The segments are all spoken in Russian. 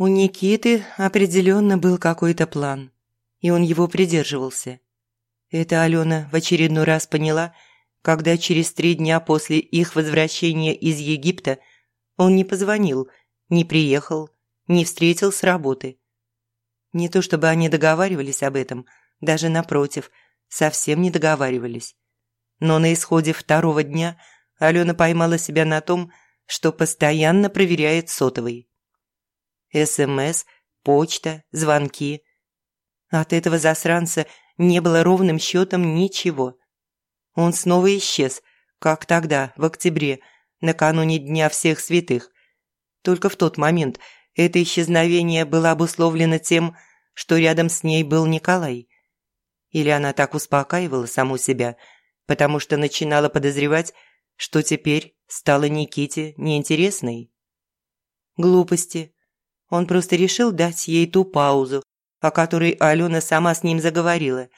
У Никиты определенно был какой-то план, и он его придерживался. Это Алена в очередной раз поняла, когда через три дня после их возвращения из Египта он не позвонил, не приехал, не встретил с работы. Не то чтобы они договаривались об этом, даже напротив, совсем не договаривались. Но на исходе второго дня Алена поймала себя на том, что постоянно проверяет сотовый. СМС, почта, звонки. От этого засранца не было ровным счетом ничего. Он снова исчез, как тогда, в октябре, накануне Дня всех святых. Только в тот момент это исчезновение было обусловлено тем, что рядом с ней был Николай. Или она так успокаивала саму себя, потому что начинала подозревать, что теперь стала Никите неинтересной. Глупости. Он просто решил дать ей ту паузу, о которой Алена сама с ним заговорила.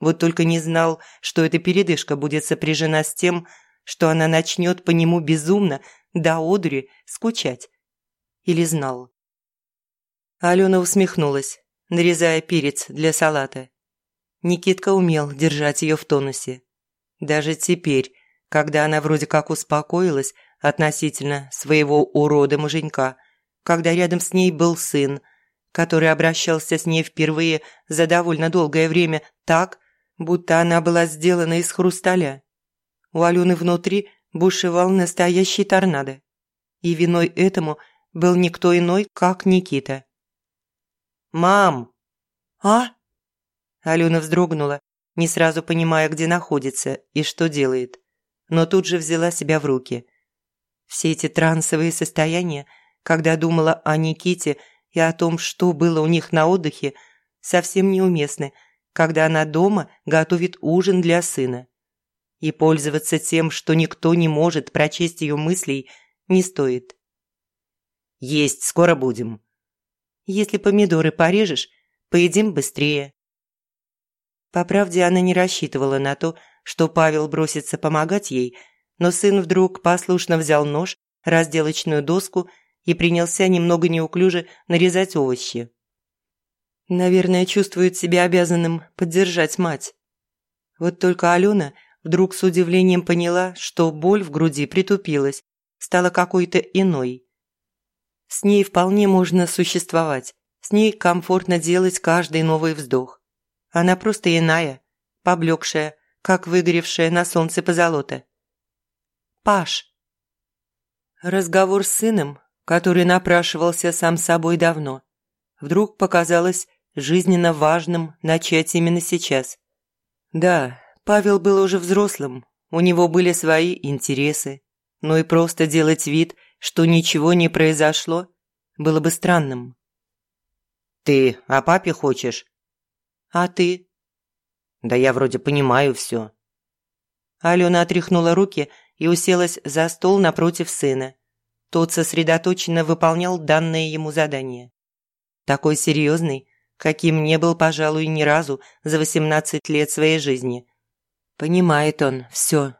Вот только не знал, что эта передышка будет сопряжена с тем, что она начнет по нему безумно до одури скучать. Или знал. Алена усмехнулась, нарезая перец для салата. Никитка умел держать ее в тонусе. Даже теперь, когда она вроде как успокоилась относительно своего урода-муженька, когда рядом с ней был сын, который обращался с ней впервые за довольно долгое время так, будто она была сделана из хрусталя. У Алены внутри бушевал настоящий торнадо. И виной этому был никто иной, как Никита. «Мам!» «А?» Алена вздрогнула, не сразу понимая, где находится и что делает, но тут же взяла себя в руки. Все эти трансовые состояния, когда думала о Никите – и о том, что было у них на отдыхе, совсем неуместны, когда она дома готовит ужин для сына. И пользоваться тем, что никто не может прочесть ее мыслей, не стоит. «Есть скоро будем». «Если помидоры порежешь, поедим быстрее». По правде, она не рассчитывала на то, что Павел бросится помогать ей, но сын вдруг послушно взял нож, разделочную доску и принялся немного неуклюже нарезать овощи. Наверное, чувствует себя обязанным поддержать мать. Вот только Алена вдруг с удивлением поняла, что боль в груди притупилась, стала какой-то иной. С ней вполне можно существовать, с ней комфортно делать каждый новый вздох. Она просто иная, поблекшая, как выгоревшая на солнце позолота. «Паш!» Разговор с сыном который напрашивался сам собой давно, вдруг показалось жизненно важным начать именно сейчас. Да, Павел был уже взрослым, у него были свои интересы, но и просто делать вид, что ничего не произошло, было бы странным. «Ты о папе хочешь?» «А ты?» «Да я вроде понимаю все». Алена отряхнула руки и уселась за стол напротив сына. Тот сосредоточенно выполнял данное ему задание. Такой серьезный, каким не был, пожалуй, ни разу за 18 лет своей жизни. Понимает он все.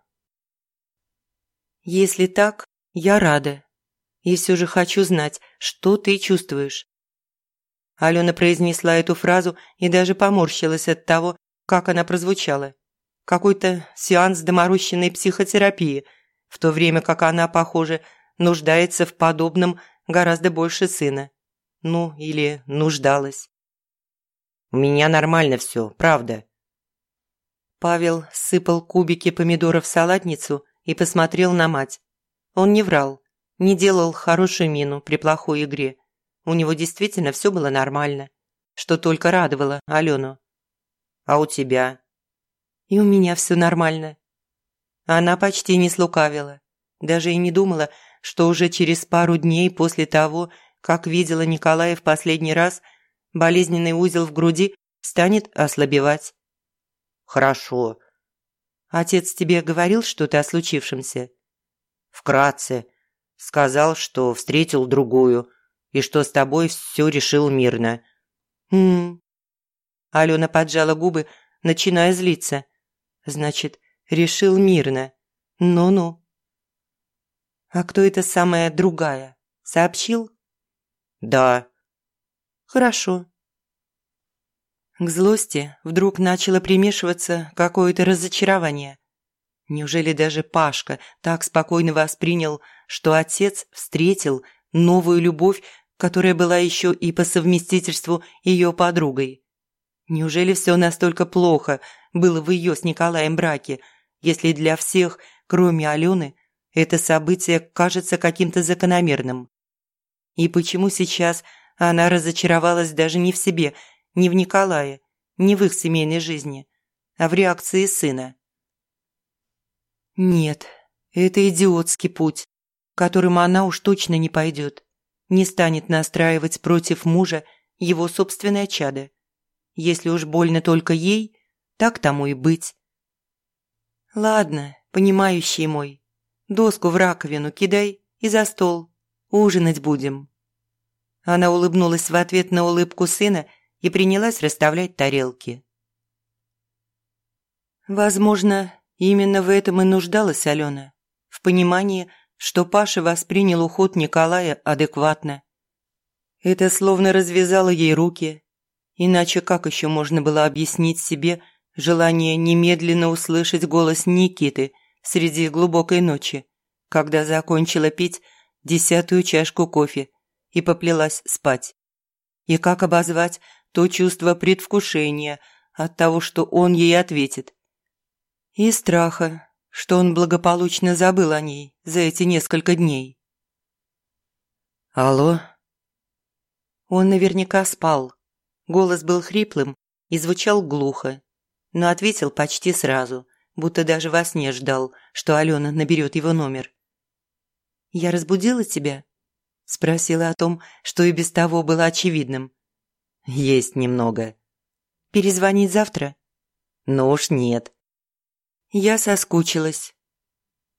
«Если так, я рада. И все же хочу знать, что ты чувствуешь». Алена произнесла эту фразу и даже поморщилась от того, как она прозвучала. Какой-то сеанс доморощенной психотерапии, в то время как она, похоже, нуждается в подобном гораздо больше сына. Ну, или нуждалась. «У меня нормально все, правда». Павел сыпал кубики помидоров в салатницу и посмотрел на мать. Он не врал, не делал хорошую мину при плохой игре. У него действительно все было нормально, что только радовало Алену. «А у тебя?» «И у меня все нормально». Она почти не слукавила, даже и не думала, что уже через пару дней после того, как видела Николая в последний раз, болезненный узел в груди станет ослабевать. «Хорошо». «Отец тебе говорил что-то о случившемся?» «Вкратце. Сказал, что встретил другую, и что с тобой все решил мирно». «Хм...» Алена поджала губы, начиная злиться. «Значит, решил мирно. Ну-ну». «А кто эта самая другая? Сообщил?» «Да. Хорошо. К злости вдруг начало примешиваться какое-то разочарование. Неужели даже Пашка так спокойно воспринял, что отец встретил новую любовь, которая была еще и по совместительству ее подругой? Неужели все настолько плохо было в ее с Николаем браке, если для всех, кроме Алены, это событие кажется каким-то закономерным? И почему сейчас она разочаровалась даже не в себе, не в Николае, не в их семейной жизни, а в реакции сына? Нет, это идиотский путь, которым она уж точно не пойдет. Не станет настраивать против мужа его собственное чадо. Если уж больно только ей, так тому и быть. Ладно, понимающий мой, доску в раковину кидай и за стол. Ужинать будем. Она улыбнулась в ответ на улыбку сына и принялась расставлять тарелки. Возможно, именно в этом и нуждалась Алена. В понимании, что Паша воспринял уход Николая адекватно. Это словно развязало ей руки. Иначе как еще можно было объяснить себе желание немедленно услышать голос Никиты среди глубокой ночи, когда закончила пить десятую чашку кофе и поплелась спать. И как обозвать то чувство предвкушения от того, что он ей ответит. И страха, что он благополучно забыл о ней за эти несколько дней. «Алло?» Он наверняка спал. Голос был хриплым и звучал глухо, но ответил почти сразу, будто даже во сне ждал, что Алена наберет его номер. «Я разбудила тебя?» Спросила о том, что и без того было очевидным. «Есть немного». «Перезвонить завтра?» «Ну уж нет». Я соскучилась.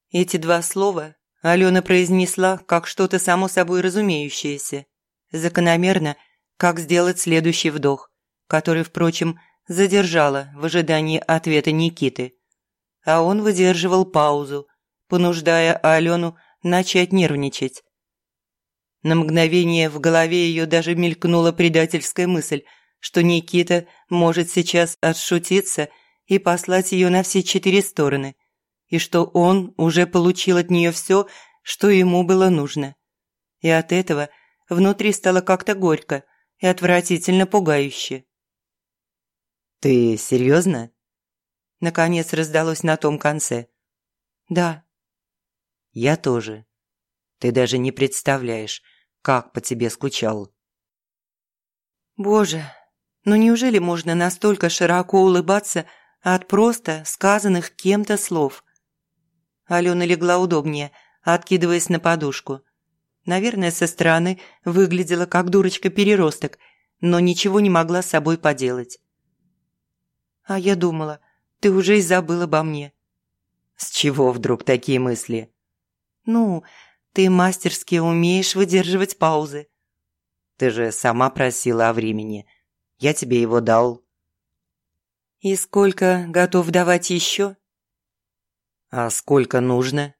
Эти два слова Алена произнесла как что-то само собой разумеющееся. Закономерно, как сделать следующий вдох, который, впрочем, задержала в ожидании ответа Никиты. А он выдерживал паузу, понуждая Алену начать нервничать. На мгновение в голове ее даже мелькнула предательская мысль, что Никита может сейчас отшутиться и послать ее на все четыре стороны, и что он уже получил от нее все, что ему было нужно. И от этого внутри стало как-то горько и отвратительно пугающе. «Ты серьезно?» Наконец раздалось на том конце. «Да». «Я тоже. Ты даже не представляешь, как по тебе скучал». «Боже, ну неужели можно настолько широко улыбаться от просто сказанных кем-то слов?» Алена легла удобнее, откидываясь на подушку. Наверное, со стороны выглядела как дурочка-переросток, но ничего не могла с собой поделать. «А я думала, ты уже и забыл обо мне». «С чего вдруг такие мысли?» «Ну, ты мастерски умеешь выдерживать паузы. Ты же сама просила о времени. Я тебе его дал. И сколько готов давать еще? А сколько нужно?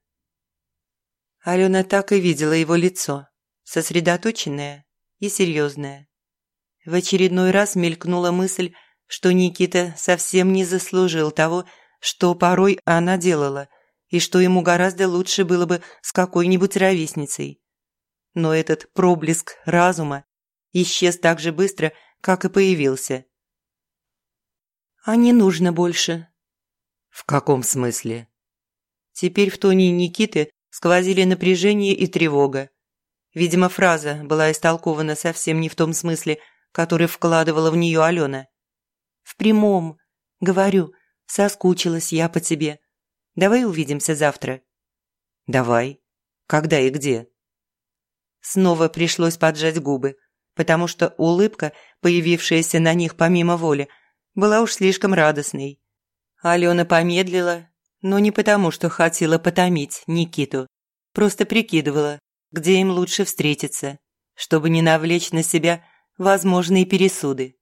Алена так и видела его лицо, сосредоточенное и серьезное. В очередной раз мелькнула мысль, что Никита совсем не заслужил того, что порой она делала – и что ему гораздо лучше было бы с какой-нибудь ровесницей. Но этот проблеск разума исчез так же быстро, как и появился. «А не нужно больше». «В каком смысле?» Теперь в тоне Никиты сквозили напряжение и тревога. Видимо, фраза была истолкована совсем не в том смысле, который вкладывала в нее Алена. «В прямом. Говорю, соскучилась я по тебе. Давай увидимся завтра». «Давай. Когда и где?» Снова пришлось поджать губы, потому что улыбка, появившаяся на них помимо воли, была уж слишком радостной. Алена помедлила, но не потому, что хотела потомить Никиту. Просто прикидывала, где им лучше встретиться, чтобы не навлечь на себя возможные пересуды.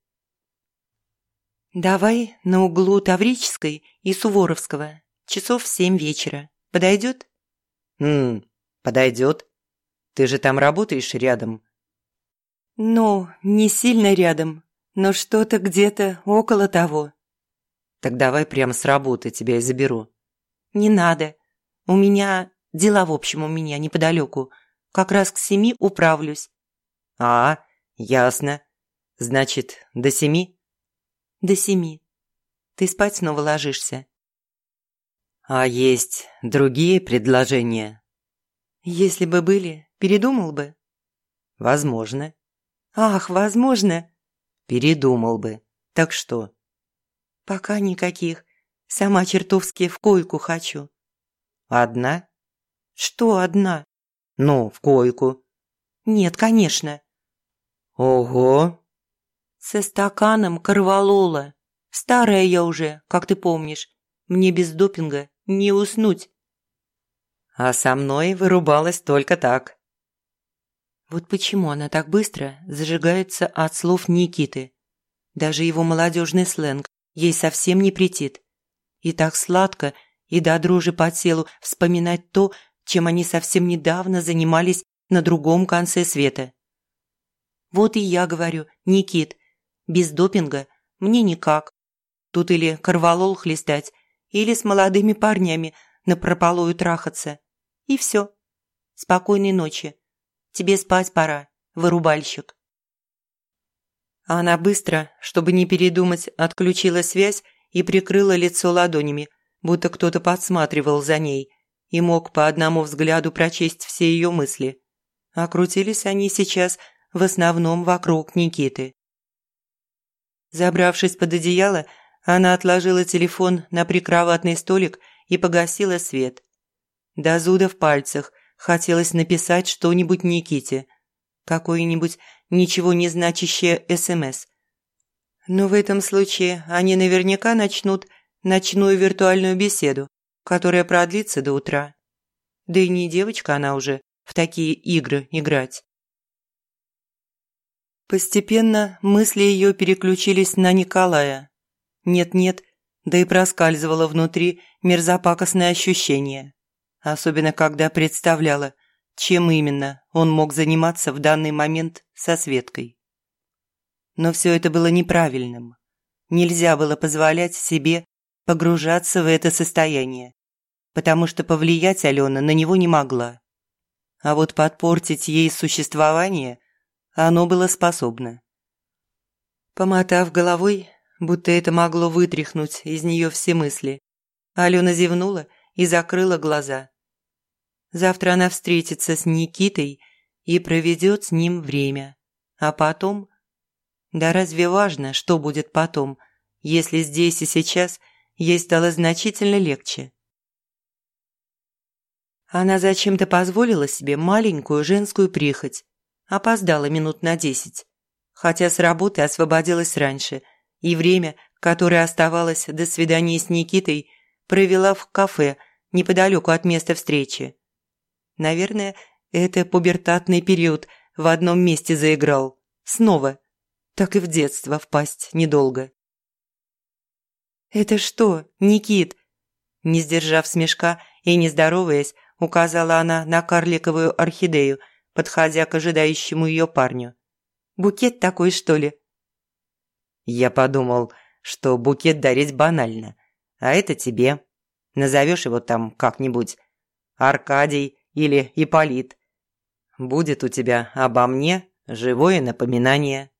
«Давай на углу Таврической и Суворовского Часов в семь вечера. Подойдет? Ммм, подойдет. Ты же там работаешь рядом. Ну, не сильно рядом, но что-то где-то около того. Так давай прямо с работы тебя и заберу. Не надо. У меня дела, в общем, у меня неподалеку. Как раз к семи управлюсь. А, ясно. Значит, до семи? До семи. Ты спать снова ложишься? А есть другие предложения? Если бы были, передумал бы? Возможно. Ах, возможно. Передумал бы. Так что? Пока никаких. Сама чертовски в койку хочу. Одна? Что одна? Ну, в койку. Нет, конечно. Ого! Со стаканом корвалола. Старая я уже, как ты помнишь. Мне без допинга не уснуть. А со мной вырубалась только так. Вот почему она так быстро зажигается от слов Никиты. Даже его молодежный сленг ей совсем не претит. И так сладко и до дрожи по телу вспоминать то, чем они совсем недавно занимались на другом конце света. Вот и я говорю, Никит, без допинга мне никак. Тут или корвалол хлестать, или с молодыми парнями напропалую трахаться. И все. Спокойной ночи. Тебе спать пора, вырубальщик. Она быстро, чтобы не передумать, отключила связь и прикрыла лицо ладонями, будто кто-то подсматривал за ней и мог по одному взгляду прочесть все ее мысли. Окрутились они сейчас в основном вокруг Никиты. Забравшись под одеяло, она отложила телефон на прикроватный столик и погасила свет. До зуда в пальцах хотелось написать что-нибудь Никите, какое-нибудь ничего не значащее СМС. Но в этом случае они наверняка начнут ночную виртуальную беседу, которая продлится до утра. Да и не девочка она уже в такие игры играть. Постепенно мысли ее переключились на Николая. Нет-нет, да и проскальзывало внутри мерзопакостное ощущение. Особенно, когда представляла, чем именно он мог заниматься в данный момент со Светкой. Но все это было неправильным. Нельзя было позволять себе погружаться в это состояние, потому что повлиять Алена на него не могла. А вот подпортить ей существование оно было способно. Помотав головой, будто это могло вытряхнуть из нее все мысли, Алена зевнула и закрыла глаза. Завтра она встретится с Никитой и проведет с ним время. А потом... Да разве важно, что будет потом, если здесь и сейчас ей стало значительно легче? Она зачем-то позволила себе маленькую женскую прихоть опоздала минут на десять. Хотя с работы освободилась раньше, и время, которое оставалось до свидания с Никитой, провела в кафе неподалеку от места встречи. Наверное, это пубертатный период в одном месте заиграл. Снова. Так и в детство впасть недолго. «Это что, Никит?» Не сдержав смешка и не здороваясь, указала она на карликовую орхидею – подходя к ожидающему ее парню. «Букет такой, что ли?» Я подумал, что букет дарить банально, а это тебе. Назовешь его там как-нибудь. Аркадий или Иполит. Будет у тебя обо мне живое напоминание.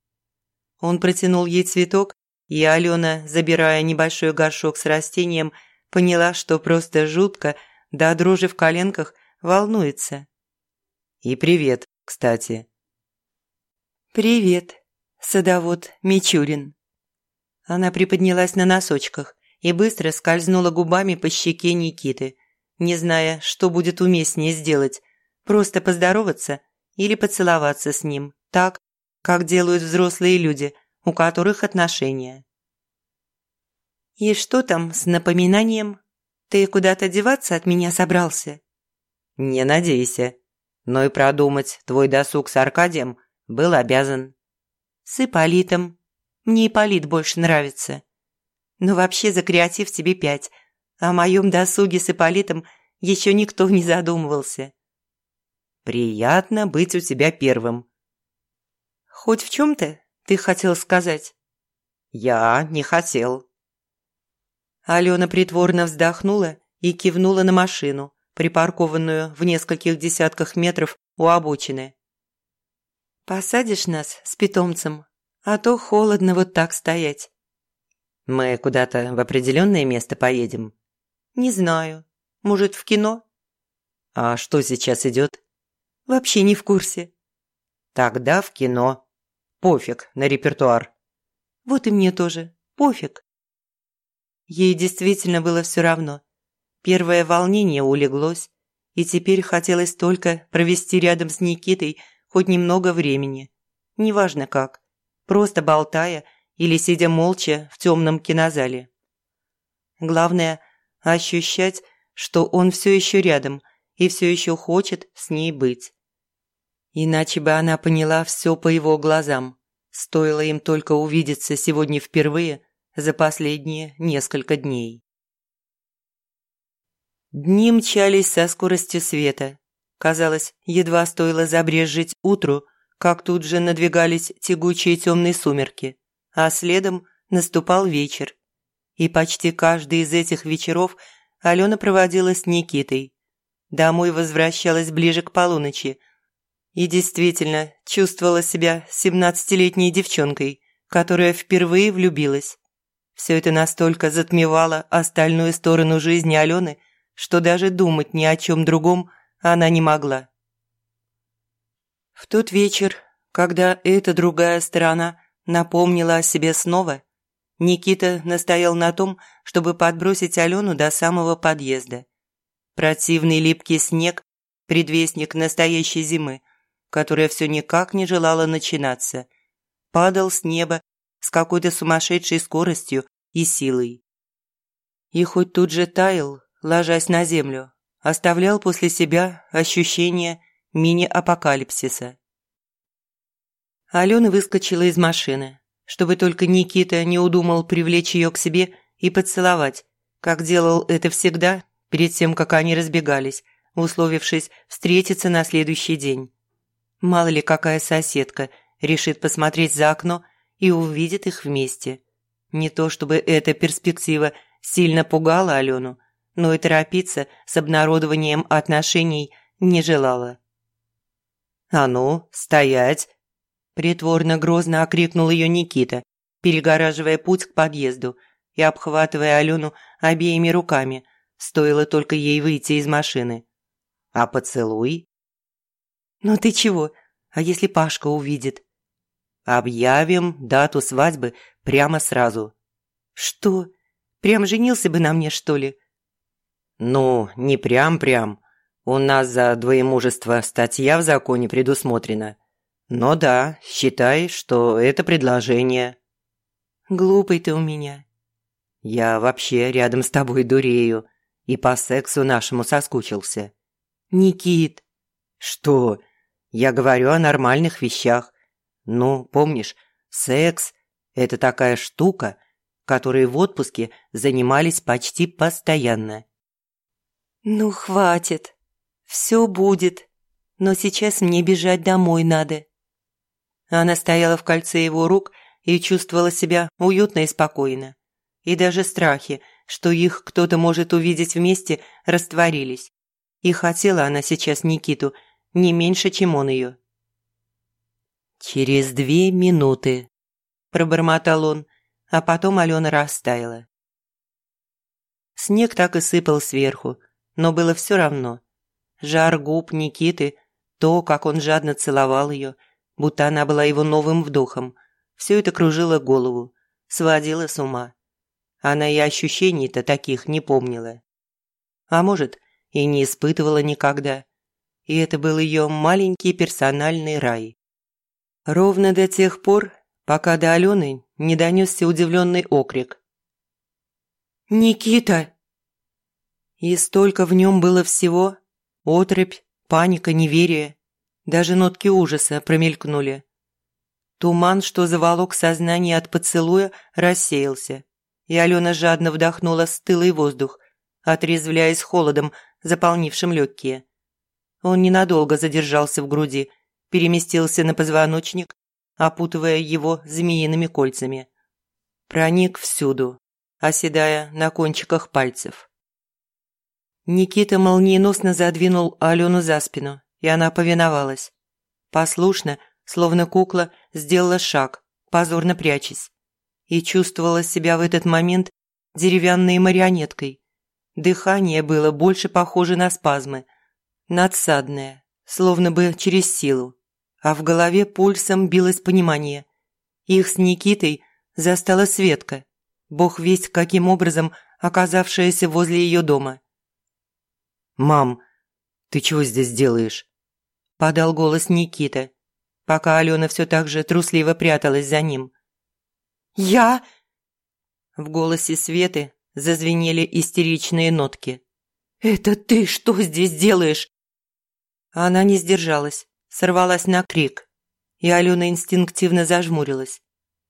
Он протянул ей цветок, и Алена, забирая небольшой горшок с растением, поняла, что просто жутко, да дрожи в коленках, волнуется. И привет, кстати. Привет, садовод Мичурин. Она приподнялась на носочках и быстро скользнула губами по щеке Никиты, не зная, что будет уместнее сделать – просто поздороваться или поцеловаться с ним, так, как делают взрослые люди, у которых отношения. «И что там с напоминанием? Ты куда-то деваться от меня собрался?» «Не надейся», но и продумать твой досуг с Аркадием был обязан. С Ипполитом. Мне Ипполит больше нравится. Но вообще за креатив тебе пять. О моем досуге с Ипполитом еще никто не задумывался. Приятно быть у тебя первым. Хоть в чем-то ты хотел сказать?» «Я не хотел». Алена притворно вздохнула и кивнула на машину, припаркованную в нескольких десятках метров у обочины. «Посадишь нас с питомцем, а то холодно вот так стоять». «Мы куда-то в определенное место поедем?» «Не знаю. Может, в кино?» «А что сейчас идет?» «Вообще не в курсе». «Тогда в кино. Пофиг на репертуар». «Вот и мне тоже. Пофиг». Ей действительно было все равно. Первое волнение улеглось, и теперь хотелось только провести рядом с Никитой хоть немного времени. Неважно как, просто болтая или сидя молча в темном кинозале. Главное – ощущать, что он все еще рядом и все еще хочет с ней быть. Иначе бы она поняла все по его глазам. Стоило им только увидеться сегодня впервые за последние несколько дней. Дни мчались со скоростью света. Казалось, едва стоило забрежить утру, как тут же надвигались тягучие темные сумерки, а следом наступал вечер. И почти каждый из этих вечеров Алена проводила с Никитой. Домой возвращалась ближе к полуночи и действительно чувствовала себя семнадцатилетней девчонкой, которая впервые влюбилась. Все это настолько затмевало остальную сторону жизни Алены – что даже думать ни о чем другом она не могла. В тот вечер, когда эта другая сторона напомнила о себе снова, Никита настоял на том, чтобы подбросить Алену до самого подъезда. Противный липкий снег – предвестник настоящей зимы, которая все никак не желала начинаться, падал с неба с какой-то сумасшедшей скоростью и силой. И хоть тут же таял, ложась на землю, оставлял после себя ощущение мини-апокалипсиса. Алена выскочила из машины, чтобы только Никита не удумал привлечь ее к себе и поцеловать, как делал это всегда перед тем, как они разбегались, условившись встретиться на следующий день. Мало ли какая соседка решит посмотреть за окно и увидит их вместе. Не то чтобы эта перспектива сильно пугала Алену, но и торопиться с обнародованием отношений не желала. «А ну, стоять!» Притворно грозно окрикнул ее Никита, перегораживая путь к подъезду и обхватывая Алену обеими руками, стоило только ей выйти из машины. «А поцелуй?» «Ну ты чего? А если Пашка увидит?» «Объявим дату свадьбы прямо сразу». «Что? Прям женился бы на мне, что ли?» «Ну, не прям-прям. У нас за двоемужество статья в законе предусмотрена. Но да, считай, что это предложение». «Глупый ты у меня». «Я вообще рядом с тобой дурею и по сексу нашему соскучился». «Никит». «Что? Я говорю о нормальных вещах. Ну, помнишь, секс – это такая штука, которой в отпуске занимались почти постоянно. «Ну, хватит. Все будет. Но сейчас мне бежать домой надо». Она стояла в кольце его рук и чувствовала себя уютно и спокойно. И даже страхи, что их кто-то может увидеть вместе, растворились. И хотела она сейчас Никиту не меньше, чем он ее. «Через две минуты», – пробормотал он, а потом Алена растаяла. Снег так и сыпал сверху, но было все равно. Жар губ Никиты, то, как он жадно целовал ее, будто она была его новым вдохом, все это кружило голову, сводило с ума. Она и ощущений-то таких не помнила. А может, и не испытывала никогда. И это был ее маленький персональный рай. Ровно до тех пор, пока до Алены не донесся удивленный окрик. «Никита!» И столько в нем было всего. Отрыбь, паника, неверие. Даже нотки ужаса промелькнули. Туман, что заволок сознание от поцелуя, рассеялся. И Алена жадно вдохнула стылый воздух, отрезвляясь холодом, заполнившим легкие. Он ненадолго задержался в груди, переместился на позвоночник опутывая его змеиными кольцами. Проник всюду, оседая на кончиках пальцев. Никита молниеносно задвинул Алену за спину, и она повиновалась. Послушно, словно кукла, сделала шаг, позорно прячась. И чувствовала себя в этот момент деревянной марионеткой. Дыхание было больше похоже на спазмы, надсадное, словно бы через силу. А в голове пульсом билось понимание. Их с Никитой застала Светка, бог весть каким образом оказавшаяся возле ее дома. «Мам, ты чего здесь делаешь?» Подал голос Никита, пока Алена все так же трусливо пряталась за ним. «Я...» В голосе Светы зазвенели истеричные нотки. «Это ты что здесь делаешь?» Она не сдержалась, сорвалась на крик, и Алена инстинктивно зажмурилась.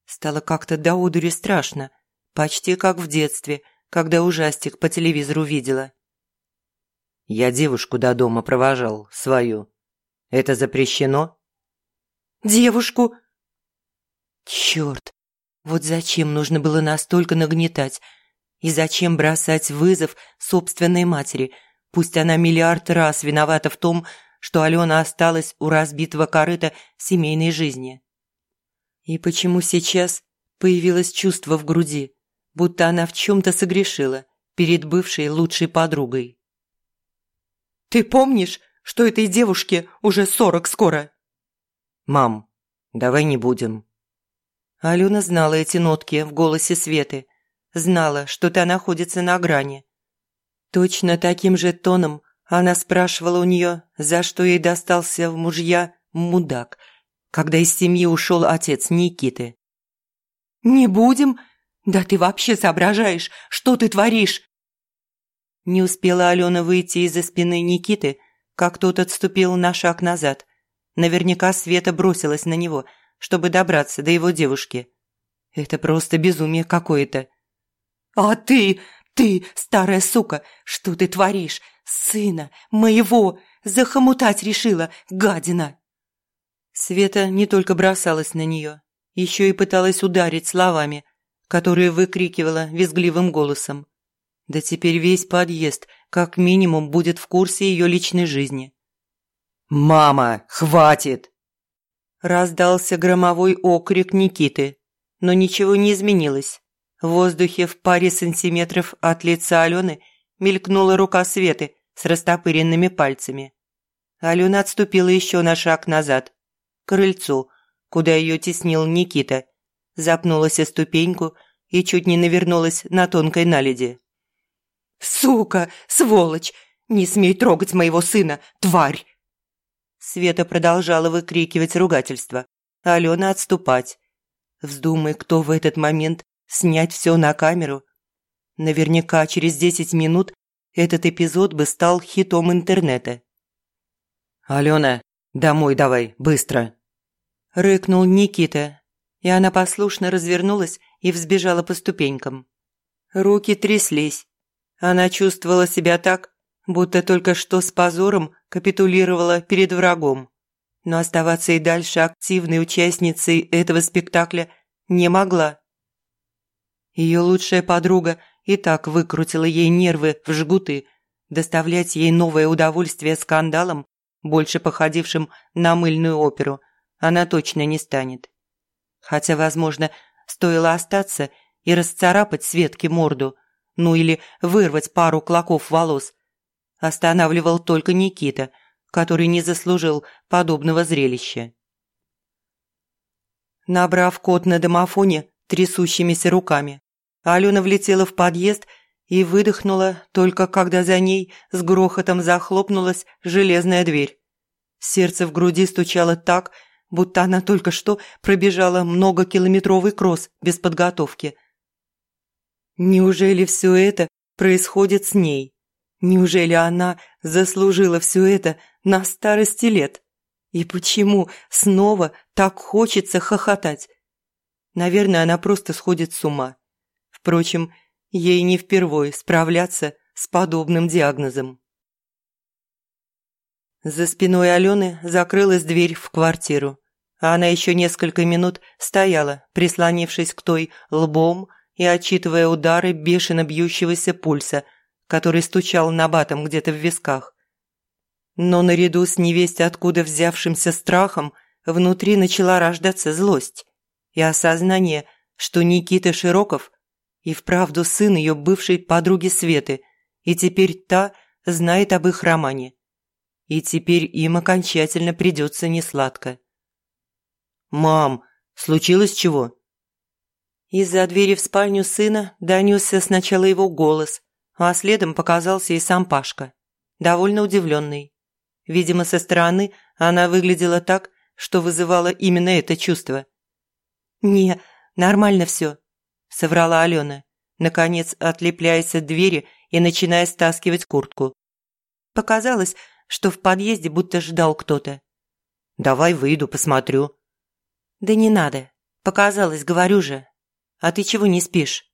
Стало как-то до удури страшно, почти как в детстве, когда ужастик по телевизору видела. «Я девушку до дома провожал, свою. Это запрещено?» «Девушку?» «Черт, вот зачем нужно было настолько нагнетать? И зачем бросать вызов собственной матери, пусть она миллиард раз виновата в том, что Алена осталась у разбитого корыта семейной жизни? И почему сейчас появилось чувство в груди, будто она в чем-то согрешила перед бывшей лучшей подругой? «Ты помнишь, что этой девушке уже сорок скоро?» «Мам, давай не будем», Алена знала эти нотки в голосе Светы, знала, что та находится на грани. Точно таким же тоном она спрашивала у нее, за что ей достался в мужья мудак, когда из семьи ушел отец Никиты. «Не будем? Да ты вообще соображаешь, что ты творишь?» Не успела Алена выйти из-за спины Никиты, как тот отступил на шаг назад. Наверняка Света бросилась на него – чтобы добраться до его девушки. Это просто безумие какое-то. «А ты, ты, старая сука, что ты творишь? Сына моего захомутать решила, гадина!» Света не только бросалась на нее, еще и пыталась ударить словами, которые выкрикивала визгливым голосом. Да теперь весь подъезд как минимум будет в курсе ее личной жизни. «Мама, хватит!» Раздался громовой окрик Никиты, но ничего не изменилось. В воздухе в паре сантиметров от лица Алены мелькнула рука Светы с растопыренными пальцами. Алена отступила еще на шаг назад, к крыльцу, куда ее теснил Никита, запнулась о ступеньку и чуть не навернулась на тонкой наледи. «Сука! Сволочь! Не смей трогать моего сына, тварь!» Света продолжала выкрикивать ругательство, а Алена отступать. Вздумай, кто в этот момент снять все на камеру. Наверняка через десять минут этот эпизод бы стал хитом интернета. «Алена, домой давай, быстро!» Рыкнул Никита, и она послушно развернулась и взбежала по ступенькам. Руки тряслись. Она чувствовала себя так, будто только что с позором капитулировала перед врагом. Но оставаться и дальше активной участницей этого спектакля не могла. Ее лучшая подруга и так выкрутила ей нервы в жгуты, доставлять ей новое удовольствие скандалом, больше походившим на мыльную оперу, она точно не станет. Хотя, возможно, стоило остаться и расцарапать Светке морду, ну или вырвать пару клоков волос – останавливал только Никита, который не заслужил подобного зрелища. Набрав код на домофоне трясущимися руками, Алена влетела в подъезд и выдохнула только когда за ней с грохотом захлопнулась железная дверь. Сердце в груди стучало так, будто она только что пробежала многокилометровый кросс без подготовки. Неужели все это происходит с ней? Неужели она заслужила все это на старости лет? И почему снова так хочется хохотать? Наверное, она просто сходит с ума. Впрочем, ей не впервой справляться с подобным диагнозом. За спиной Алены закрылась дверь в квартиру. Она еще несколько минут стояла, прислонившись к той лбом и отчитывая удары бешено бьющегося пульса, который стучал набатом где-то в висках. Но наряду с невесть откуда взявшимся страхом внутри начала рождаться злость и осознание, что Никита Широков и вправду сын ее бывшей подруги Светы, и теперь та знает об их романе. И теперь им окончательно придется несладко. «Мам, случилось чего?» Из-за двери в спальню сына донесся сначала его голос, а следом показался и сам Пашка, довольно удивленный. Видимо, со стороны она выглядела так, что вызывало именно это чувство. «Не, нормально все», – соврала Алена, наконец отлепляясь от двери и начиная стаскивать куртку. Показалось, что в подъезде будто ждал кто-то. «Давай выйду, посмотрю». «Да не надо. Показалось, говорю же. А ты чего не спишь?»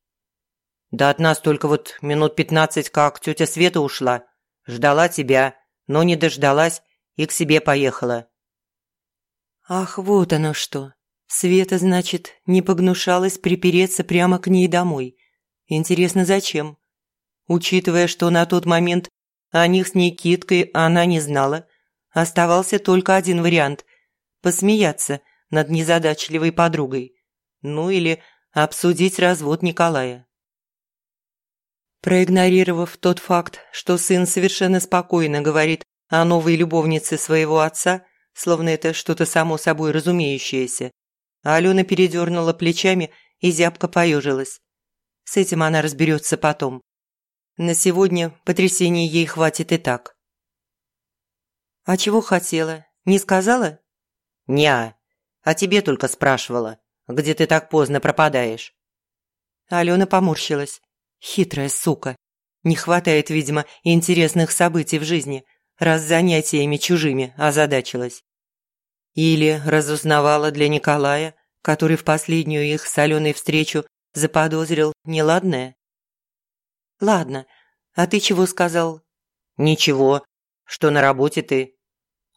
«Да от нас только вот минут пятнадцать, как тетя Света ушла. Ждала тебя, но не дождалась и к себе поехала». «Ах, вот оно что. Света, значит, не погнушалась припереться прямо к ней домой. Интересно, зачем? Учитывая, что на тот момент о них с Никиткой она не знала, оставался только один вариант – посмеяться над незадачливой подругой. Ну или обсудить развод Николая. Проигнорировав тот факт, что сын совершенно спокойно говорит о новой любовнице своего отца, словно это что-то само собой разумеющееся, Алена передернула плечами и зябко поежилась. С этим она разберется потом. На сегодня потрясений ей хватит и так. «А чего хотела? Не сказала?» «Не, а тебе только спрашивала, где ты так поздно пропадаешь». Алена поморщилась. Хитрая сука. Не хватает, видимо, интересных событий в жизни, раз занятиями чужими озадачилась. Или разузнавала для Николая, который в последнюю их с Аленой встречу заподозрил неладное? «Ладно, а ты чего сказал?» «Ничего. Что на работе ты?»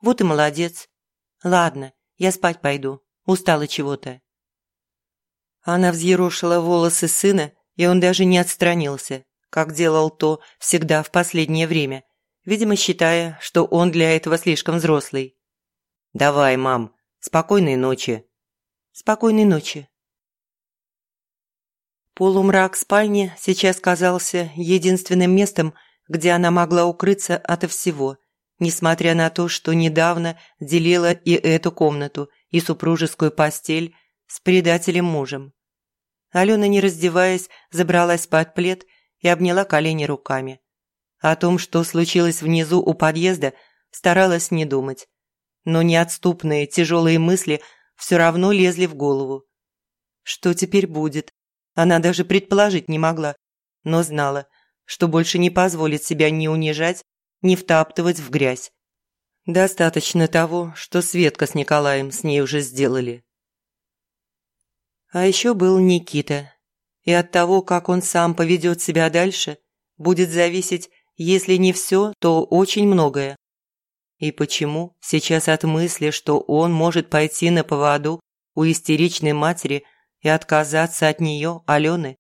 «Вот и молодец. Ладно, я спать пойду. Устала чего-то». Она взъерошила волосы сына, и он даже не отстранился, как делал то всегда в последнее время, видимо, считая, что он для этого слишком взрослый. «Давай, мам, спокойной ночи». «Спокойной ночи». Полумрак спальни сейчас казался единственным местом, где она могла укрыться ото всего, несмотря на то, что недавно делила и эту комнату, и супружескую постель с предателем мужем. Алена, не раздеваясь, забралась под плед и обняла колени руками. О том, что случилось внизу у подъезда, старалась не думать. Но неотступные тяжелые мысли все равно лезли в голову. Что теперь будет? Она даже предположить не могла, но знала, что больше не позволит себя ни унижать, ни втаптывать в грязь. Достаточно того, что Светка с Николаем с ней уже сделали. А еще был Никита. И от того, как он сам поведет себя дальше, будет зависеть, если не все, то очень многое. И почему сейчас от мысли, что он может пойти на поводу у истеричной матери и отказаться от нее, Алены,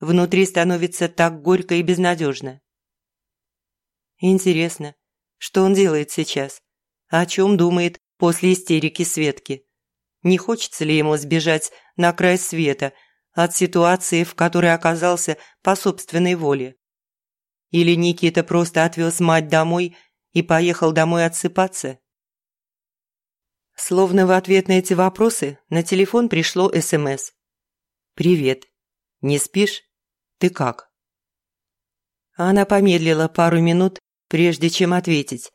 внутри становится так горько и безнадежно. Интересно, что он делает сейчас? О чем думает после истерики Светки? Не хочется ли ему сбежать на край света от ситуации, в которой оказался по собственной воле? Или Никита просто отвез мать домой и поехал домой отсыпаться? Словно в ответ на эти вопросы на телефон пришло СМС. «Привет. Не спишь? Ты как?» Она помедлила пару минут, прежде чем ответить,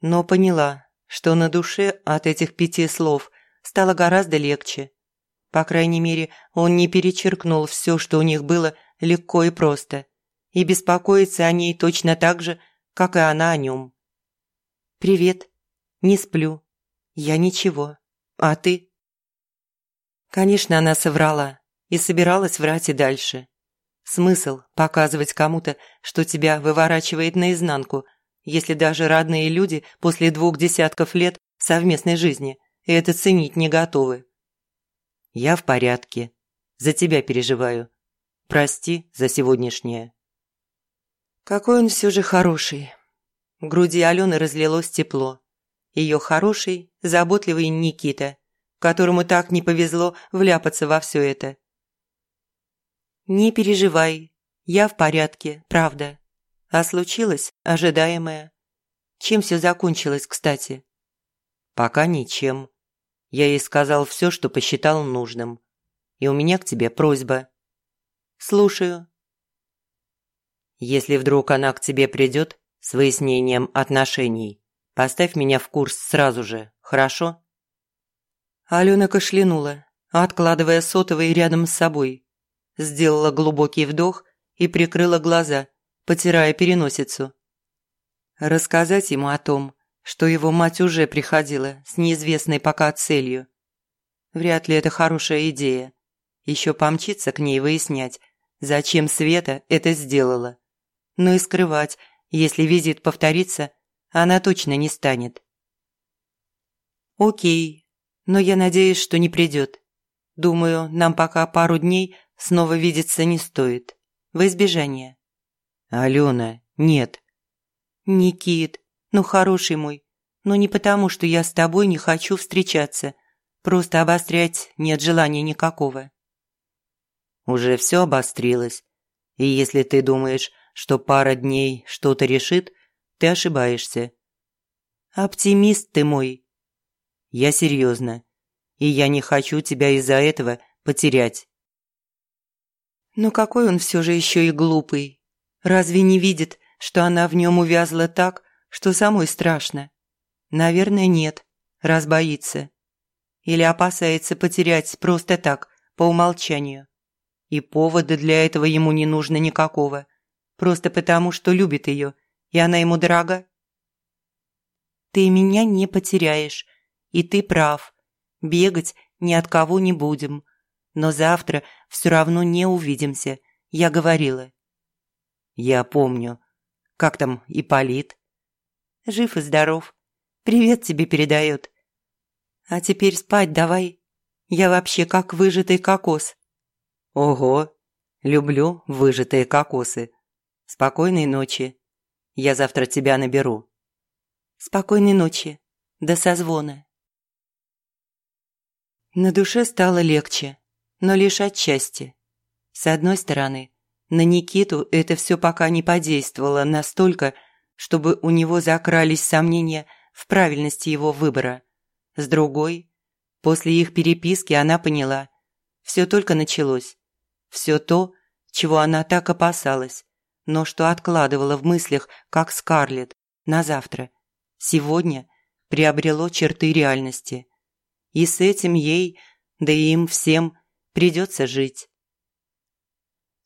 но поняла, что на душе от этих пяти слов стало гораздо легче. По крайней мере, он не перечеркнул все, что у них было легко и просто, и беспокоится о ней точно так же, как и она о нем. «Привет. Не сплю. Я ничего. А ты?» Конечно, она соврала и собиралась врать и дальше. Смысл показывать кому-то, что тебя выворачивает наизнанку, если даже родные люди после двух десятков лет совместной жизни это ценить не готовы. Я в порядке. За тебя переживаю. Прости за сегодняшнее. Какой он все же хороший. В груди Алены разлилось тепло. Ее хороший, заботливый Никита, которому так не повезло вляпаться во все это. «Не переживай, я в порядке, правда. А случилось ожидаемое. Чем все закончилось, кстати?» «Пока ничем. Я ей сказал все, что посчитал нужным. И у меня к тебе просьба». «Слушаю». «Если вдруг она к тебе придет с выяснением отношений, поставь меня в курс сразу же, хорошо?» Алена кашлянула, откладывая сотовый рядом с собой. Сделала глубокий вдох и прикрыла глаза, потирая переносицу. Рассказать ему о том, что его мать уже приходила с неизвестной пока целью. Вряд ли это хорошая идея. Еще помчиться к ней выяснять, зачем Света это сделала. Но и скрывать, если визит повторится, она точно не станет. Окей, но я надеюсь, что не придет. Думаю, нам пока пару дней снова видеться не стоит. В избежание. Алена, нет. Никит, ну хороший мой. Но не потому, что я с тобой не хочу встречаться. Просто обострять нет желания никакого. Уже все обострилось. И если ты думаешь, что пара дней что-то решит, ты ошибаешься. Оптимист ты мой. Я серьезно. И я не хочу тебя из-за этого потерять. Но какой он все же еще и глупый. Разве не видит, что она в нем увязла так, что самой страшно? Наверное, нет, раз боится. Или опасается потерять просто так, по умолчанию. И повода для этого ему не нужно никакого. Просто потому, что любит ее, и она ему дорога. Ты меня не потеряешь, и ты прав. Бегать ни от кого не будем. Но завтра все равно не увидимся, я говорила. Я помню. Как там Ипполит? Жив и здоров. Привет тебе передает. А теперь спать давай. Я вообще как выжатый кокос. Ого, люблю выжатые кокосы. Спокойной ночи. Я завтра тебя наберу. Спокойной ночи. До созвона. На душе стало легче, но лишь отчасти. С одной стороны, на Никиту это все пока не подействовало настолько, чтобы у него закрались сомнения в правильности его выбора. С другой, после их переписки она поняла, все только началось. Все то, чего она так опасалась, но что откладывала в мыслях, как Скарлетт, на завтра, сегодня приобрело черты реальности. И с этим ей, да и им всем, придется жить.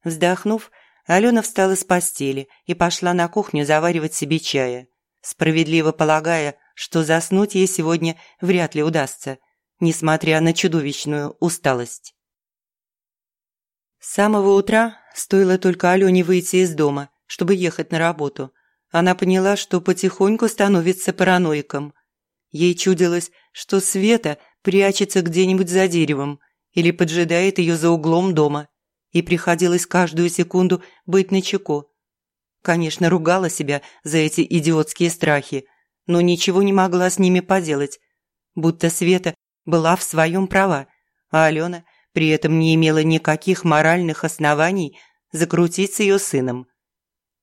Вздохнув, Алена встала с постели и пошла на кухню заваривать себе чая, справедливо полагая, что заснуть ей сегодня вряд ли удастся, несмотря на чудовищную усталость. С самого утра стоило только Алене выйти из дома, чтобы ехать на работу. Она поняла, что потихоньку становится параноиком. Ей чудилось, что Света прячется где-нибудь за деревом или поджидает ее за углом дома, и приходилось каждую секунду быть начеку. Конечно, ругала себя за эти идиотские страхи, но ничего не могла с ними поделать, будто Света была в своем права, а Алена при этом не имела никаких моральных оснований закрутить с ее сыном.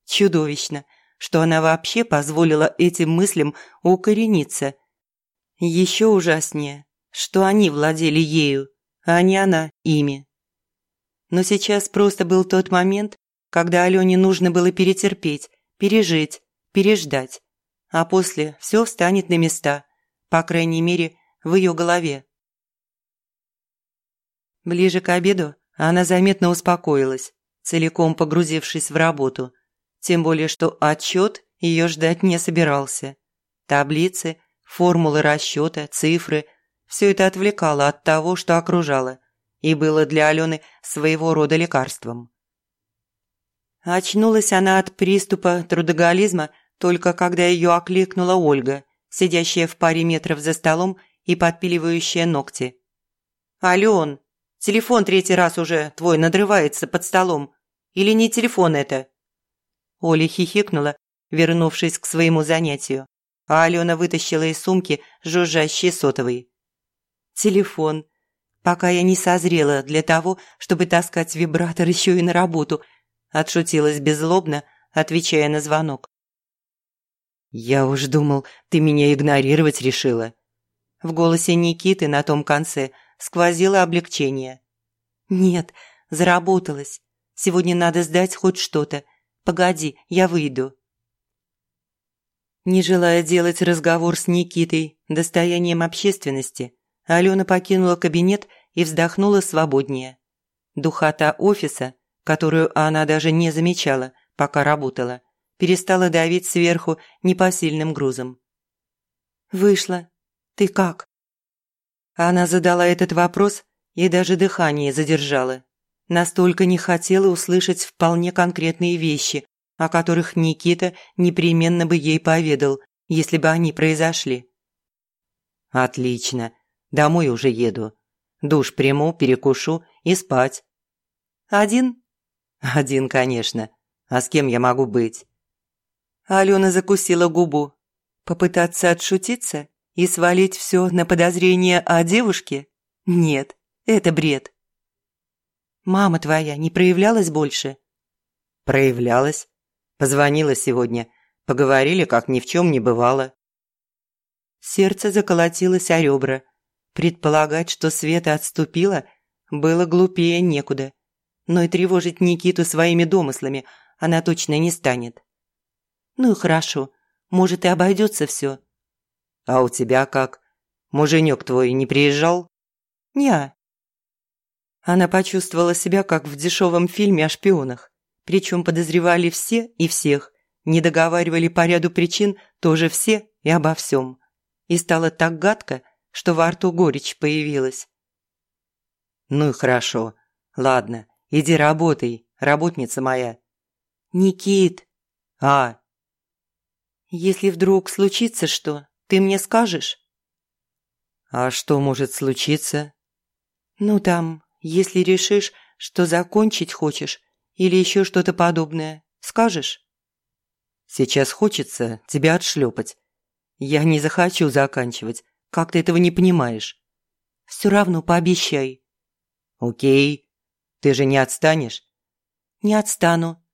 Чудовищно, что она вообще позволила этим мыслям укорениться. Еще ужаснее, что они владели ею, а не она ими. Но сейчас просто был тот момент, когда Алене нужно было перетерпеть, пережить, переждать. А после все встанет на места, по крайней мере, в ее голове. Ближе к обеду она заметно успокоилась, целиком погрузившись в работу. Тем более, что отчет ее ждать не собирался. Таблицы, формулы расчета, цифры – все это отвлекало от того, что окружало, и было для Алены своего рода лекарством. Очнулась она от приступа трудоголизма только когда ее окликнула Ольга, сидящая в паре метров за столом и подпиливающая ногти. «Ален, телефон третий раз уже твой надрывается под столом. Или не телефон это?» Оля хихикнула, вернувшись к своему занятию, а Алена вытащила из сумки жужжащий сотовый. «Телефон. Пока я не созрела для того, чтобы таскать вибратор еще и на работу», отшутилась беззлобно, отвечая на звонок. «Я уж думал, ты меня игнорировать решила». В голосе Никиты на том конце сквозило облегчение. «Нет, заработалась. Сегодня надо сдать хоть что-то. Погоди, я выйду». Не желая делать разговор с Никитой достоянием общественности, Алена покинула кабинет и вздохнула свободнее. Духота офиса, которую она даже не замечала, пока работала, перестала давить сверху непосильным грузом. «Вышла. Ты как?» Она задала этот вопрос и даже дыхание задержала. Настолько не хотела услышать вполне конкретные вещи, о которых Никита непременно бы ей поведал, если бы они произошли. «Отлично. Домой уже еду. Душ приму, перекушу и спать». «Один?» «Один, конечно. А с кем я могу быть?» Алена закусила губу. Попытаться отшутиться и свалить все на подозрение о девушке? Нет, это бред. «Мама твоя не проявлялась больше?» «Проявлялась. Позвонила сегодня. Поговорили, как ни в чем не бывало». Сердце заколотилось о ребра. Предполагать, что Света отступила, было глупее некуда. Но и тревожить Никиту своими домыслами она точно не станет. «Ну и хорошо. Может, и обойдется все». «А у тебя как? Муженек твой не приезжал?» «Не». Она почувствовала себя, как в дешевом фильме о шпионах. Причем подозревали все и всех. Не договаривали по ряду причин тоже все и обо всем. И стало так гадко, что во рту горечь появилась. «Ну и хорошо. Ладно, иди работай, работница моя». «Никит!» «А?» «Если вдруг случится что, ты мне скажешь?» «А что может случиться?» «Ну там, если решишь, что закончить хочешь, или еще что-то подобное, скажешь?» «Сейчас хочется тебя отшлепать. Я не захочу заканчивать, как ты этого не понимаешь?» «Все равно пообещай». «Окей. Ты же не отстанешь?» «Не отстану».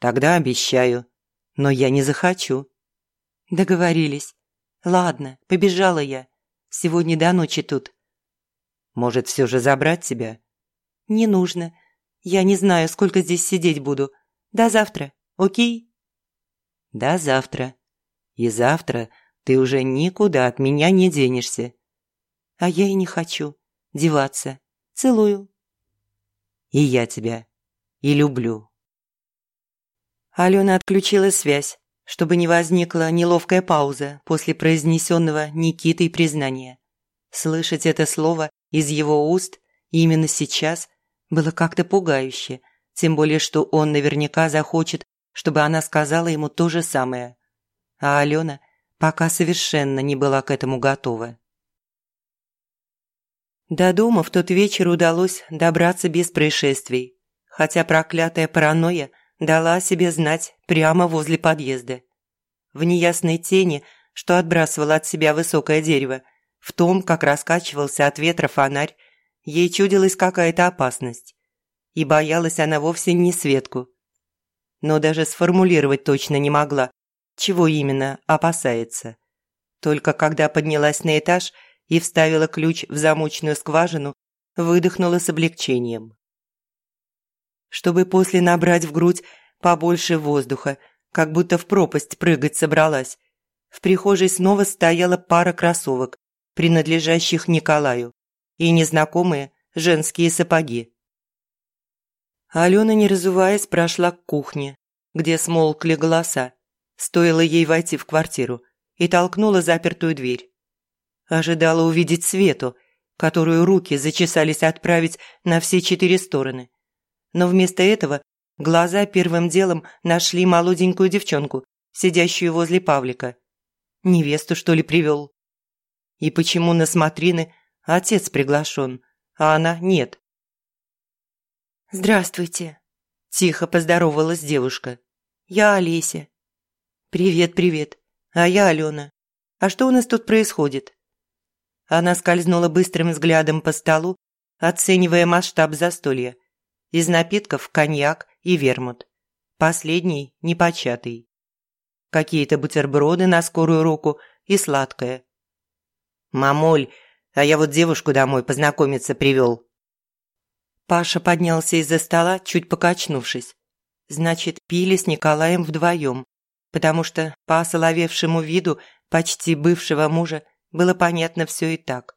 «Тогда обещаю. Но я не захочу». «Договорились. Ладно, побежала я. Сегодня до ночи тут». «Может, все же забрать тебя?» «Не нужно. Я не знаю, сколько здесь сидеть буду. До завтра, окей?» «До завтра. И завтра ты уже никуда от меня не денешься». «А я и не хочу деваться. Целую». «И я тебя. И люблю». Алена отключила связь, чтобы не возникла неловкая пауза после произнесенного Никитой признания. Слышать это слово из его уст именно сейчас – было как-то пугающе, тем более, что он наверняка захочет, чтобы она сказала ему то же самое. А Алена пока совершенно не была к этому готова. До дома в тот вечер удалось добраться без происшествий, хотя проклятая паранойя дала о себе знать прямо возле подъезда. В неясной тени, что отбрасывало от себя высокое дерево, в том, как раскачивался от ветра фонарь, ей чудилась какая-то опасность. И боялась она вовсе не Светку. Но даже сформулировать точно не могла, чего именно опасается. Только когда поднялась на этаж и вставила ключ в замочную скважину, выдохнула с облегчением. Чтобы после набрать в грудь побольше воздуха, как будто в пропасть прыгать собралась, в прихожей снова стояла пара кроссовок, принадлежащих Николаю и незнакомые женские сапоги. Алена, не разуваясь, прошла к кухне, где смолкли голоса. Стоило ей войти в квартиру и толкнула запертую дверь. Ожидала увидеть Свету, которую руки зачесались отправить на все четыре стороны. Но вместо этого глаза первым делом нашли молоденькую девчонку, сидящую возле Павлика. Невесту, что ли, привел? И почему на смотрины отец приглашен, а она нет? «Здравствуйте», – тихо поздоровалась девушка. «Я Олеся». «Привет, привет. А я Алена. А что у нас тут происходит?» Она скользнула быстрым взглядом по столу, оценивая масштаб застолья. Из напитков коньяк и вермут. Последний непочатый. Какие-то бутерброды на скорую руку и сладкое. «Мамуль, а я вот девушку домой познакомиться привел». Паша поднялся из-за стола, чуть покачнувшись. Значит, пили с Николаем вдвоем, потому что по осоловевшему виду почти бывшего мужа было понятно все и так.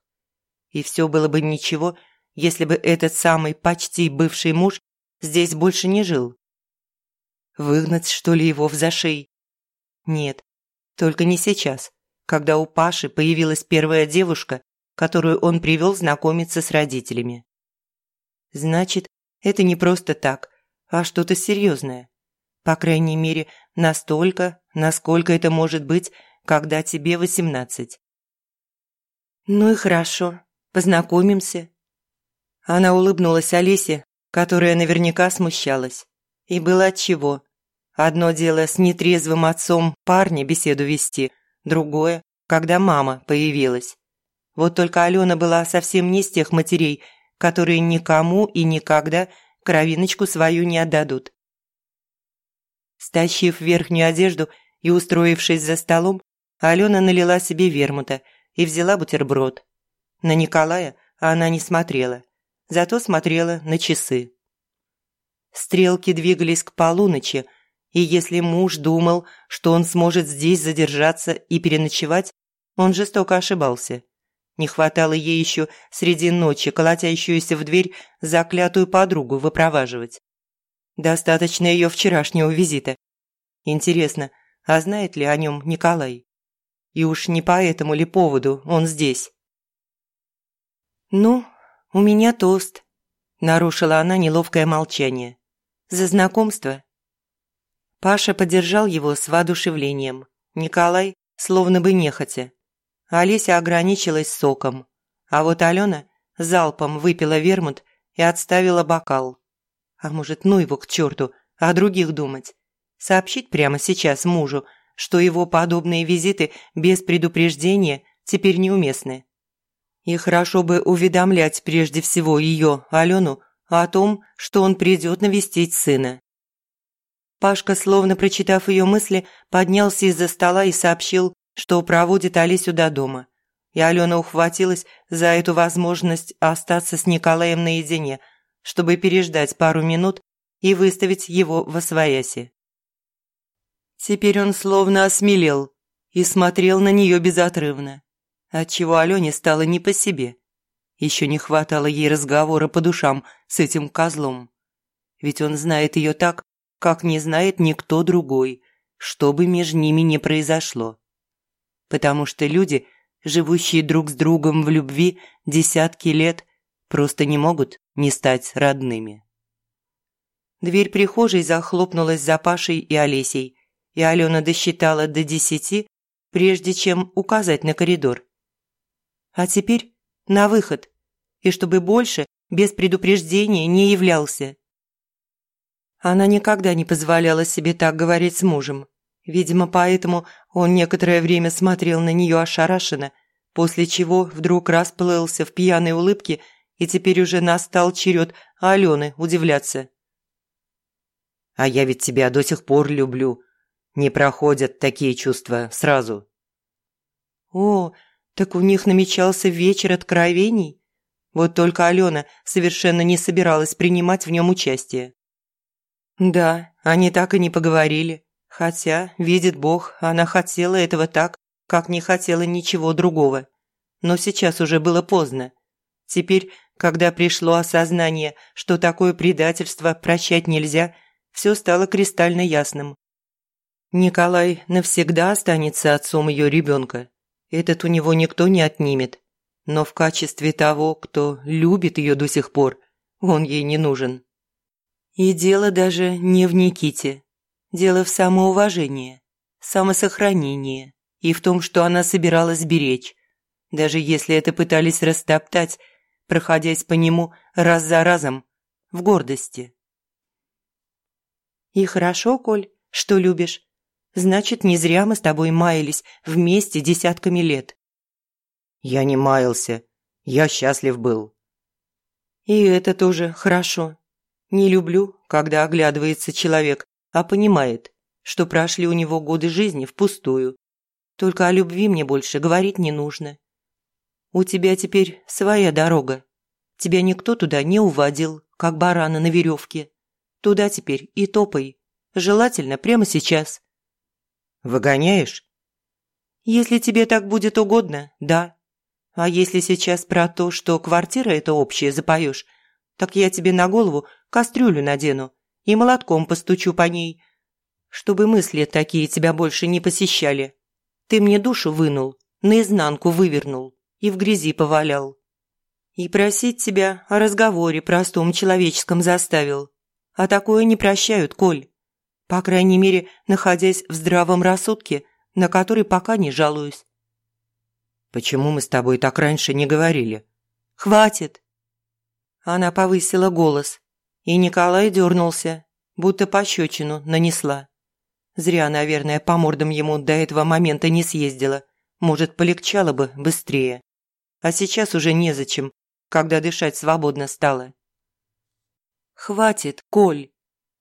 И все было бы ничего, если бы этот самый почти бывший муж здесь больше не жил. Выгнать, что ли, его в зашей? Нет, только не сейчас, когда у Паши появилась первая девушка, которую он привел знакомиться с родителями. Значит, это не просто так, а что-то серьезное. По крайней мере, настолько, насколько это может быть, когда тебе восемнадцать. «Ну и хорошо, познакомимся». Она улыбнулась Олесе, которая наверняка смущалась. И было отчего. Одно дело с нетрезвым отцом парня беседу вести, другое, когда мама появилась. Вот только Алена была совсем не из тех матерей, которые никому и никогда кровиночку свою не отдадут. Стащив верхнюю одежду и устроившись за столом, Алена налила себе вермута и взяла бутерброд. На Николая она не смотрела, зато смотрела на часы. Стрелки двигались к полуночи, и если муж думал, что он сможет здесь задержаться и переночевать, он жестоко ошибался. Не хватало ей еще среди ночи колотящуюся в дверь заклятую подругу выпроваживать. Достаточно ее вчерашнего визита. Интересно, а знает ли о нем Николай? И уж не по этому ли поводу он здесь? «Ну, у меня тост», – нарушила она неловкое молчание. «За знакомство». Паша поддержал его с воодушевлением. Николай словно бы нехотя. Олеся ограничилась соком. А вот Алена залпом выпила вермут и отставила бокал. А может, ну его к черту, о других думать. Сообщить прямо сейчас мужу – что его подобные визиты без предупреждения теперь неуместны. И хорошо бы уведомлять прежде всего ее, Алену, о том, что он придет навестить сына. Пашка, словно прочитав ее мысли, поднялся из-за стола и сообщил, что проводит Алисю до дома. И Алена ухватилась за эту возможность остаться с Николаем наедине, чтобы переждать пару минут и выставить его во свояси. Теперь он словно осмелел и смотрел на нее безотрывно, отчего Алене стало не по себе. Еще не хватало ей разговора по душам с этим козлом. Ведь он знает ее так, как не знает никто другой, что бы между ними не произошло. Потому что люди, живущие друг с другом в любви десятки лет, просто не могут не стать родными. Дверь прихожей захлопнулась за Пашей и Олесей, и Алена досчитала до десяти, прежде чем указать на коридор. А теперь на выход, и чтобы больше без предупреждения не являлся. Она никогда не позволяла себе так говорить с мужем. Видимо, поэтому он некоторое время смотрел на нее ошарашенно, после чего вдруг расплылся в пьяной улыбке, и теперь уже настал черед Алены удивляться. «А я ведь тебя до сих пор люблю», не проходят такие чувства сразу. О, так у них намечался вечер откровений? Вот только Алена совершенно не собиралась принимать в нем участие. Да, они так и не поговорили. Хотя, видит Бог, она хотела этого так, как не хотела ничего другого. Но сейчас уже было поздно. Теперь, когда пришло осознание, что такое предательство прощать нельзя, все стало кристально ясным. Николай навсегда останется отцом ее ребенка. Этот у него никто не отнимет. Но в качестве того, кто любит ее до сих пор, он ей не нужен. И дело даже не в Никите. Дело в самоуважении, самосохранении и в том, что она собиралась беречь. даже если это пытались растоптать, проходясь по нему раз за разом в гордости. «И хорошо, Коль, что любишь. Значит, не зря мы с тобой маялись вместе десятками лет». «Я не маялся. Я счастлив был». «И это тоже хорошо. Не люблю, когда оглядывается человек, а понимает, что прошли у него годы жизни впустую. Только о любви мне больше говорить не нужно. У тебя теперь своя дорога. Тебя никто туда не уводил, как барана на веревке. Туда теперь и топай. Желательно прямо сейчас. Выгоняешь? Если тебе так будет угодно, да. А если сейчас про то, что квартира эта общая, запоешь, так я тебе на голову кастрюлю надену и молотком постучу по ней, чтобы мысли такие тебя больше не посещали. Ты мне душу вынул, наизнанку вывернул и в грязи повалял. И просить тебя о разговоре простом человеческом заставил. А такое не прощают, Коль. По крайней мере, находясь в здравом рассудке, на который пока не жалуюсь. Почему мы с тобой так раньше не говорили? Хватит. Она повысила голос, и Николай дернулся, будто пощечину нанесла. Зря, наверное, по мордам ему до этого момента не съездила. Может, полегчало бы быстрее. А сейчас уже незачем, когда дышать свободно стало. «Хватит, Коль.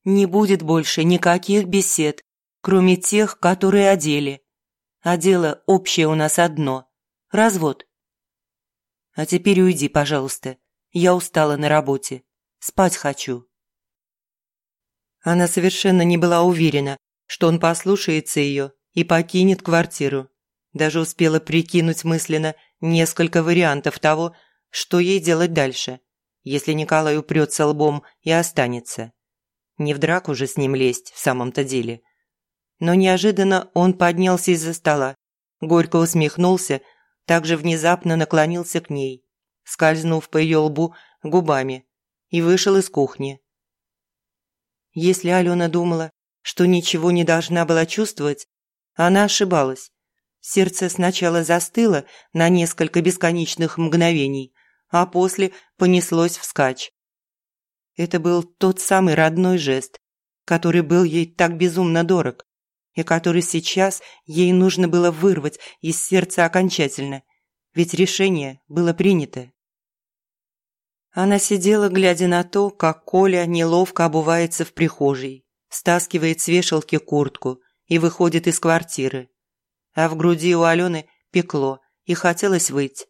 Не будет больше никаких бесед, кроме тех, которые одели. А дело общее у нас одно – развод. А теперь уйди, пожалуйста. Я устала на работе. Спать хочу». Она совершенно не была уверена, что он послушается ее и покинет квартиру. Даже успела прикинуть мысленно несколько вариантов того, что ей делать дальше, если Николай упрется лбом и останется. Не в драку же с ним лезть в самом-то деле. Но неожиданно он поднялся из-за стола, горько усмехнулся, также внезапно наклонился к ней, скользнув по ее лбу губами, и вышел из кухни. Если Алена думала, что ничего не должна была чувствовать, она ошибалась. Сердце сначала застыло на несколько бесконечных мгновений, а после понеслось вскачь. Это был тот самый родной жест, который был ей так безумно дорог, и который сейчас ей нужно было вырвать из сердца окончательно, ведь решение было принято. Она сидела, глядя на то, как Коля неловко обувается в прихожей, стаскивает с вешалки куртку и выходит из квартиры. А в груди у Алены пекло и хотелось выйти.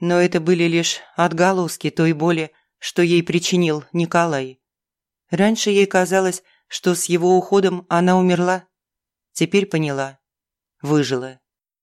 Но это были лишь отголоски той боли, что ей причинил Николай. Раньше ей казалось, что с его уходом она умерла. Теперь поняла. Выжила.